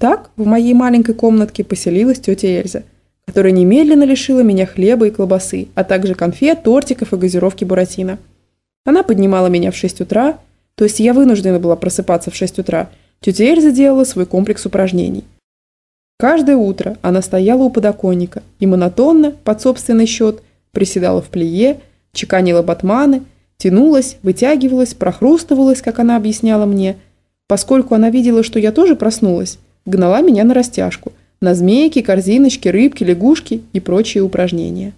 Так в моей маленькой комнатке поселилась тетя Эльза, которая немедленно лишила меня хлеба и колбасы, а также конфет, тортиков и газировки Буратино. Она поднимала меня в 6 утра, то есть я вынуждена была просыпаться в 6 утра. Тетя Эльза делала свой комплекс упражнений. Каждое утро она стояла у подоконника и монотонно, под собственный счет, приседала в плие, чеканила батманы, тянулась, вытягивалась, прохрустывалась, как она объясняла мне. Поскольку она видела, что я тоже проснулась, гнала меня на растяжку, на змейки, корзиночки, рыбки, лягушки и прочие упражнения.